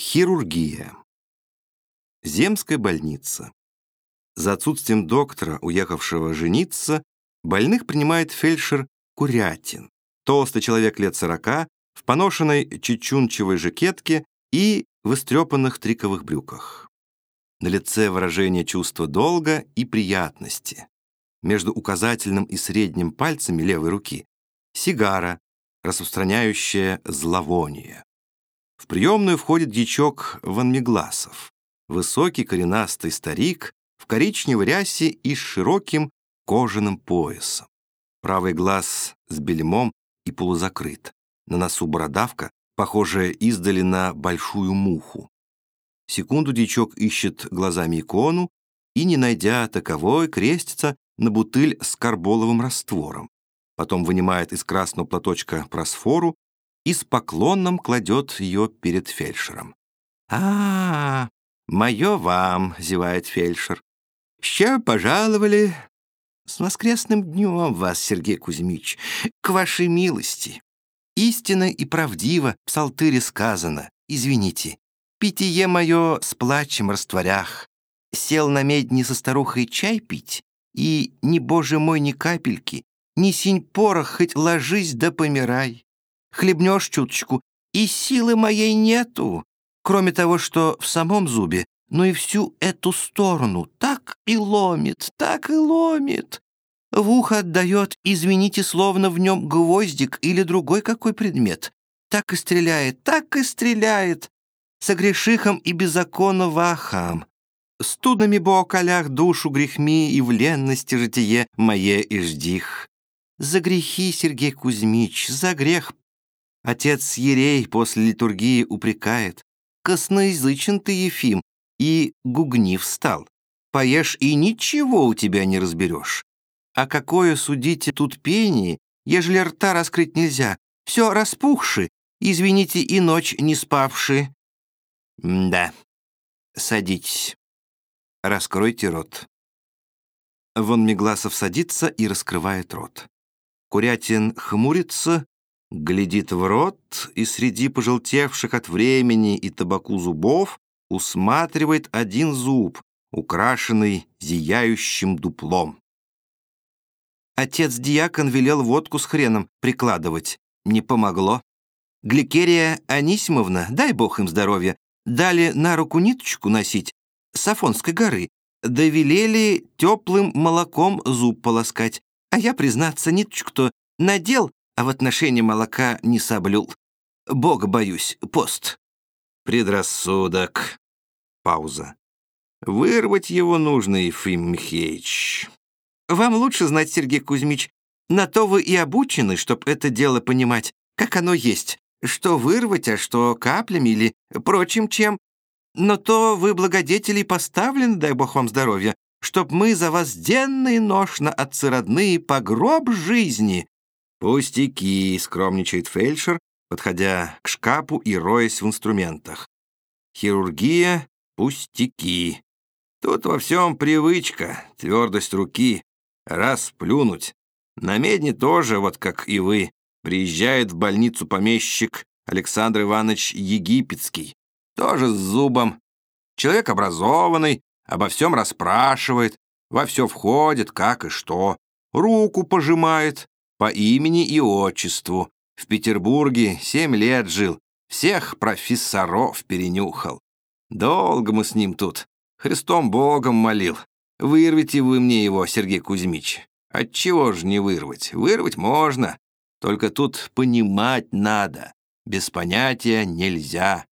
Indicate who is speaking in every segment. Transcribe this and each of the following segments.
Speaker 1: Хирургия. Земская больница. За отсутствием доктора, уехавшего жениться, больных принимает фельдшер Курятин, толстый человек лет сорока, в поношенной чечунчевой жакетке и в истрепанных триковых брюках. На лице выражение чувства долга и приятности. Между указательным и средним пальцами левой руки сигара, распространяющая зловоние. В приемную входит дичок Ванмегласов, высокий коренастый старик в коричневой рясе и с широким кожаным поясом. Правый глаз с бельмом и полузакрыт. На носу бородавка, похожая издали на большую муху. Секунду дичок ищет глазами икону и, не найдя таковой, крестится на бутыль с карболовым раствором. Потом вынимает из красного платочка просфору и с поклоном кладет ее перед фельдшером. «А, -а, -а мое вам», — зевает фельдшер. «Ща пожаловали. С воскресным днем вас, Сергей Кузьмич, к вашей милости. Истинно и правдиво в псалтыре сказано, извините, питье мое с плачем растворях. Сел на медни со старухой чай пить, и, ни, боже мой, ни капельки, ни синь порох, хоть ложись да помирай хлебнешь чуточку, и силы моей нету, кроме того, что в самом зубе, но и всю эту сторону так и ломит, так и ломит. В ухо отдает, извините, словно в нем гвоздик или другой какой предмет. Так и стреляет, так и стреляет. Согрешихом и беззаконно вахам. Студами бо околях душу грехми и в ленности житие мое и ждих. За грехи, Сергей Кузьмич, за грех Отец Ерей после литургии упрекает. «Косноязычен ты, Ефим, и гугнив стал. Поешь, и ничего у тебя не разберешь. А какое, судите, тут пение, ежели рта раскрыть нельзя? Все распухши, извините, и ночь не спавши». «Да, садитесь. Раскройте рот». Вон Мегласов садится и раскрывает рот. Курятин хмурится глядит в рот и среди пожелтевших от времени и табаку зубов усматривает один зуб, украшенный зияющим дуплом. Отец-диакон велел водку с хреном прикладывать. Не помогло. Гликерия Анисимовна, дай бог им здоровья, дали на руку ниточку носить с Афонской горы, довелели теплым молоком зуб полоскать. А я, признаться, ниточку-то надел, а в отношении молока не соблюл. Бога боюсь, пост. Предрассудок. Пауза. Вырвать его нужно, Ефим Михеевич. Вам лучше знать, Сергей Кузьмич. На то вы и обучены, чтоб это дело понимать, как оно есть. Что вырвать, а что каплями или прочим чем. Но то вы благодетелей поставлены, дай бог вам здоровья, чтоб мы за вас денно и ношно отцы родные по гроб жизни «Пустяки», — скромничает фельдшер, подходя к шкафу и роясь в инструментах. «Хирургия — пустяки. Тут во всем привычка, твердость руки, раз плюнуть. На медне тоже, вот как и вы, приезжает в больницу помещик Александр Иванович Египетский, тоже с зубом. Человек образованный, обо всем расспрашивает, во все входит, как и что, руку пожимает, по имени и отчеству. В Петербурге семь лет жил, всех профессоров перенюхал. Долго мы с ним тут, Христом Богом молил. Вырвите вы мне его, Сергей Кузьмич. Отчего же не вырвать? Вырвать можно, только тут понимать надо. Без понятия нельзя.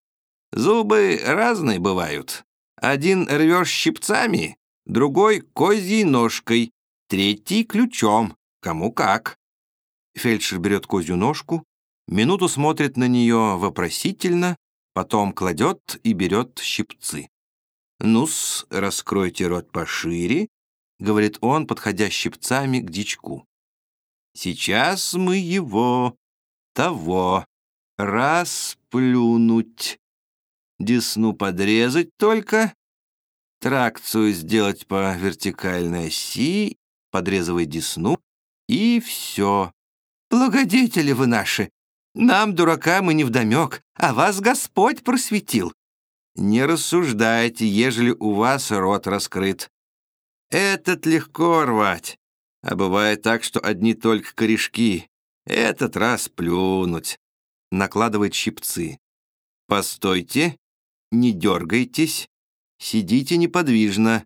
Speaker 1: Зубы разные бывают. Один рвешь щипцами, другой — козьей ножкой, третий — ключом, кому как. Фельдшер берет козью ножку, минуту смотрит на нее вопросительно, потом кладет и берет щипцы. «Ну-с, раскройте рот пошире», — говорит он, подходя щипцами к дичку. «Сейчас мы его, того, расплюнуть, десну подрезать только, тракцию сделать по вертикальной оси, подрезывай десну, и все. «Благодетели вы наши! Нам, дуракам, и невдомек, а вас Господь просветил. не рассуждайте, ежели у вас рот раскрыт. Этот легко рвать, а бывает так, что одни только корешки. Этот раз плюнуть. Накладывает щипцы. Постойте, не дергайтесь, сидите неподвижно.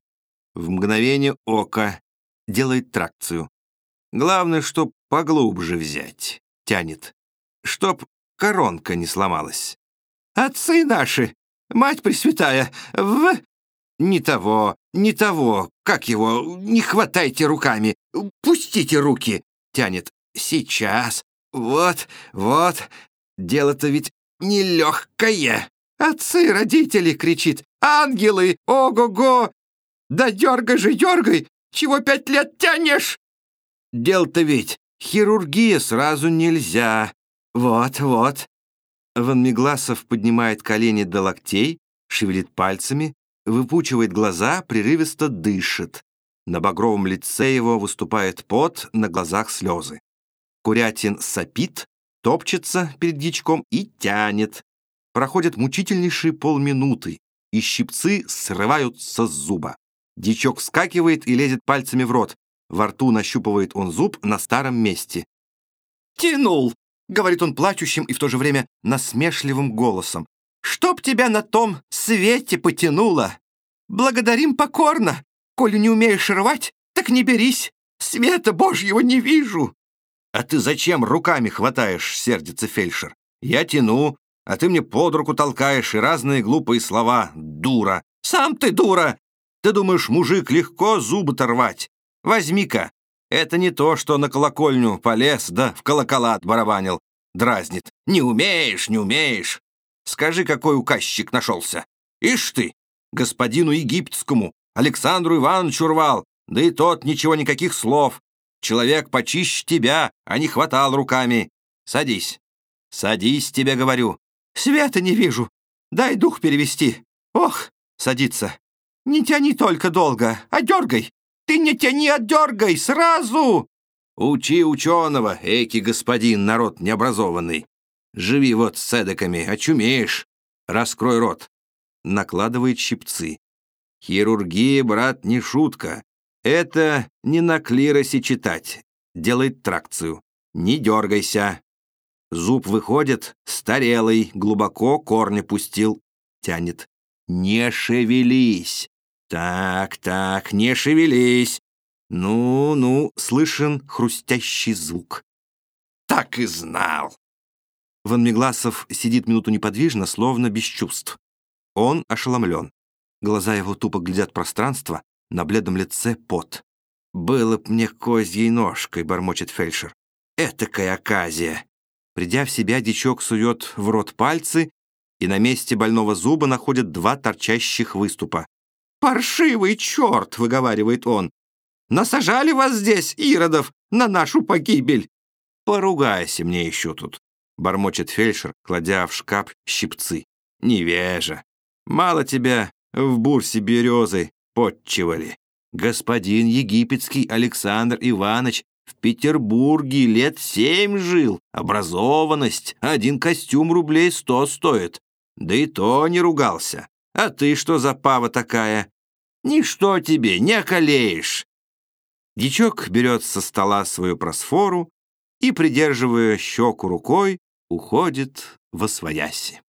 Speaker 1: В мгновение ока делает тракцию. Главное, чтоб поглубже взять. Тянет. Чтоб коронка не сломалась. «Отцы наши, мать Пресвятая, в...» «Не того, не того, как его, не хватайте руками, пустите руки!» Тянет. «Сейчас, вот, вот, дело-то ведь нелегкое!» «Отцы, родители!» — кричит. «Ангелы! Ого-го! Да дергай же, дергай! Чего пять лет тянешь?» «Дело-то ведь хирургия сразу нельзя. Вот, вот». Ван Мегласов поднимает колени до локтей, шевелит пальцами, выпучивает глаза, прерывисто дышит. На багровом лице его выступает пот, на глазах слезы. Курятин сопит, топчется перед дичком и тянет. Проходят мучительнейшие полминуты, и щипцы срываются с зуба. Дичок вскакивает и лезет пальцами в рот. Во рту нащупывает он зуб на старом месте. «Тянул!» — говорит он плачущим и в то же время насмешливым голосом. «Чтоб тебя на том свете потянуло! Благодарим покорно! Коли не умеешь рвать, так не берись! Света Божьего не вижу!» «А ты зачем руками хватаешь?» — сердится фельдшер. «Я тяну, а ты мне под руку толкаешь и разные глупые слова. Дура! Сам ты дура! Ты думаешь, мужик, легко зубы-то рвать? Возьми-ка, это не то, что на колокольню полез, да в колокола отбарабанил. Дразнит. Не умеешь, не умеешь. Скажи, какой указчик нашелся. Ишь ты, господину египетскому, Александру Ивановичу рвал, да и тот ничего, никаких слов. Человек почище тебя, а не хватал руками. Садись. Садись, тебе говорю. Света не вижу. Дай дух перевести. Ох, садиться. Не тяни только долго, а дергай. Ты не тяни, а дергай сразу!» «Учи ученого, эки господин, народ необразованный. Живи вот с эдаками, очумеешь. Раскрой рот». Накладывает щипцы. «Хирургия, брат, не шутка. Это не на клиросе читать. Делает тракцию. Не дергайся. Зуб выходит, старелый, глубоко корни пустил. Тянет. Не шевелись. «Так, так, не шевелись. Ну-ну, слышен хрустящий звук». «Так и знал!» Ван Мегласов сидит минуту неподвижно, словно без чувств. Он ошеломлен. Глаза его тупо глядят в пространство, на бледном лице пот. «Было б мне козьей ножкой», — бормочет фельдшер. «Этакая оказия!» Придя в себя, дичок сует в рот пальцы, и на месте больного зуба находят два торчащих выступа. «Паршивый черт!» — выговаривает он. «Насажали вас здесь, иродов, на нашу погибель!» «Поругайся мне еще тут!» — бормочет фельдшер, кладя в шкаф щипцы. «Невежа! Мало тебя в бурсе березы подчивали. Господин египетский Александр Иванович в Петербурге лет семь жил. Образованность. Один костюм рублей сто стоит. Да и то не ругался. А ты что за пава такая? Ничто тебе, не околеешь. Дичок берет со стола свою просфору и, придерживая щеку рукой, уходит во свояси.